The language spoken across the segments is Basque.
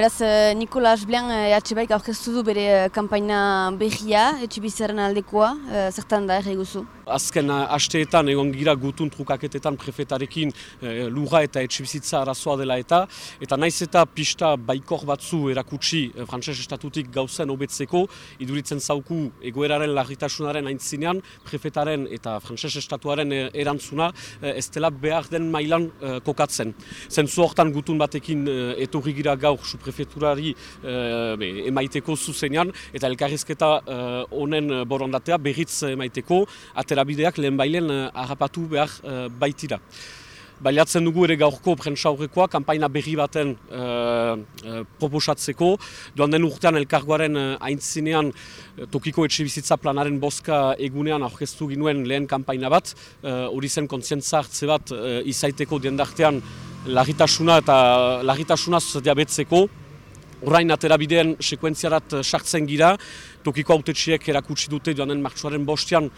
Beraz, eh, Nikolas Blan EH Baik aurkeztu du bere eh, kampaina berria, etxibizaren aldekoa, eh, zertan da erre guzu? Azken hasteetan egon gira gutun trukaketetan prefetarekin e, lurra eta etxibizitza arazoa dela eta eta naiz eta pista baikor batzu erakutsi e, frantses estatutik gauzen hobetzeko iduritzen zauku egoeraren larritasunaren aintzinean prefetaren eta frantses estatuaren erantzuna ez dela behar den mailan kokatzen. Zentzu hortan gutun batekin e, etorri gira gaur prefeturari uh, emaiteko zuzenean eta elkarrizketa honen borondatea berriz emaiteko aterabideak lehen bailen uh, harrapatu behar uh, baitira. Bailatzen dugu ere gaurko prentsaurrekoa, kampaina berri baten uh, uh, proposatzeko. Doan den urtean elkargoaren uh, aintzinean tokiko etxe bizitza planaren boska egunean aurkeztu ginuen lehen kampaina bat. Hori zen kontzientza hartze bat izaiteko diendartean lagitasuna eta lagitasunaz diabetzeko. Horrain aterabideen sekuentziarat eh, sartzen gira, tokiko autetxiek erakutsi dute joanen martxuaren bostean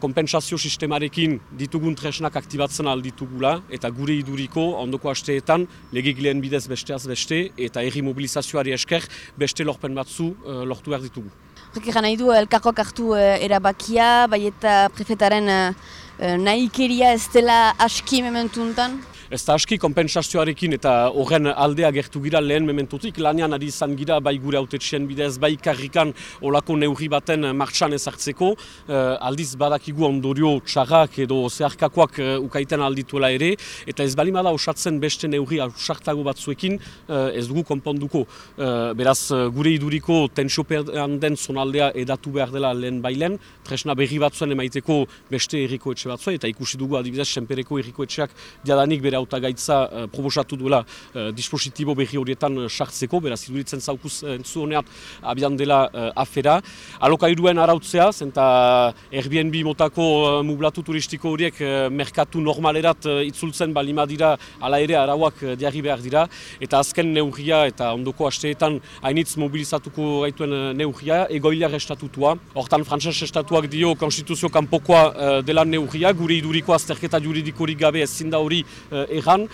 kompensazio sistemarekin ditugun tresnak aktibatzen alditugula eta gure iduriko ondoko hasteetan legegileen bidez besteaz beste eta erri mobilizazioari esker beste lorpen batzu uh, lortu behar ditugu. Horrek nahi du elkarkoak hartu uh, erabakia, bai eta prefetaren uh, nahikeria ez dela aski mementuntan? Ez da aski kompensazioarekin eta horren aldea gertu gira lehen mementutik, lanian ari izan gira bai gure autetxien bidez, bai karrikan olako neurri baten martxan ezartzeko, uh, aldiz badakigu ondorio txarrak edo zeharkakoak uh, ukaiten aldituela ere, eta ez bali mada osatzen beste neurri ausartago batzuekin uh, ez dugu konponduko. Uh, beraz, gure iduriko tentsiopean den zonaldea edatu behar dela lehen bailen, tresna berri batzuen emaiteko beste erriko etxe batzua, eta ikusi dugu adibidez, senpereko erriko etxeak diadanik bere auta gaitza uh, eh, proposatu duela uh, dispositibo berri horietan uh, sartzeko, beraz iduritzen zaukuz uh, entzu honeat abian dela uh, afera. Alokairuen arautzea, zenta Airbnb motako uh, mublatu turistiko horiek uh, merkatu normalerat uh, itzultzen balima dira ala ere arauak uh, diarri behar dira, eta azken neurria eta ondoko hasteetan hainitz mobilizatuko gaituen uh, neurria, egoiliar estatutua. Hortan frantses estatuak dio konstituzio kanpokoa uh, dela neurria, gure iduriko azterketa juridikorik gabe ezin da hori egan.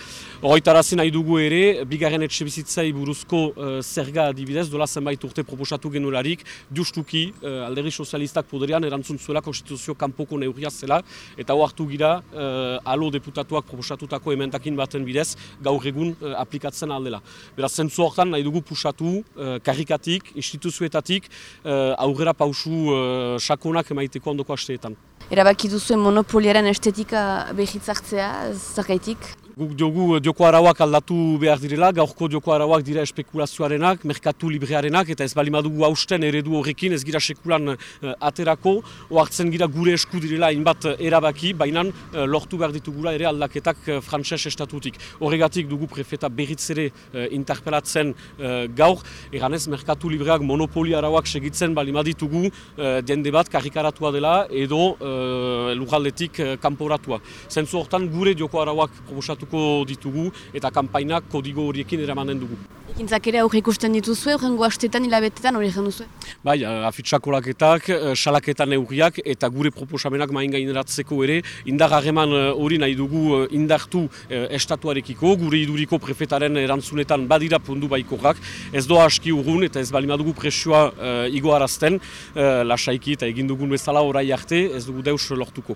Horretarazen nahi dugu ere, bigarren etxe bizitzai buruzko uh, zerga adibidez, dola zenbait urte proposatu genularik, justuki uh, alderri sozialistak poderian erantzun zuela konstituzio kanpoko neurria zela, eta hartu gira, uh, alo deputatuak proposatutako emendakin baten bidez, gaur egun aplikatzen aldela. Beraz, zentzu hortan nahi dugu pusatu, karikatik, instituzuetatik, uh, aurrera pausu sakonak emaiteko ondoko hasteetan. Erabaki duzuen monopoliaren estetika behitzartzea, zergaitik? Guk diogu dioko arauak aldatu behar direla, gaurko dioko arauak dira espekulazioarenak, merkatu librearenak, eta ez balimadugu hausten eredu horrekin, ez gira sekulan uh, aterako, oartzen gira gure esku direla inbat erabaki, baina uh, lortu behar ditugula ere aldaketak uh, frantses estatutik. Horregatik dugu prefeta berriz ere uh, interpelatzen uh, gaur, eranez merkatu libreak monopoli arauak segitzen balimaditugu uh, dende bat karikaratua dela edo uh, lugaldetik uh, kanporatua. Zentzu hortan gure dioko arauak proposatu ditugu eta kanpainak kodigo horiekin eramanen dugu. Ekintzak ere aurre ikusten dituzue, horrengo astetan, hilabetetan hori egin duzu? Bai, eh, afitsakolaketak, eh, salaketan neurriak eta gure proposamenak main gaineratzeko ere, indar hageman eh, hori nahi dugu indartu estatuarekiko, gure iduriko prefetaren erantzunetan badira pundu baikorrak, ez doa aski urgun eta ez bali madugu presioa uh, igoarazten, uh, lasaiki eta egin dugun bezala orai arte, ez dugu deus lortuko.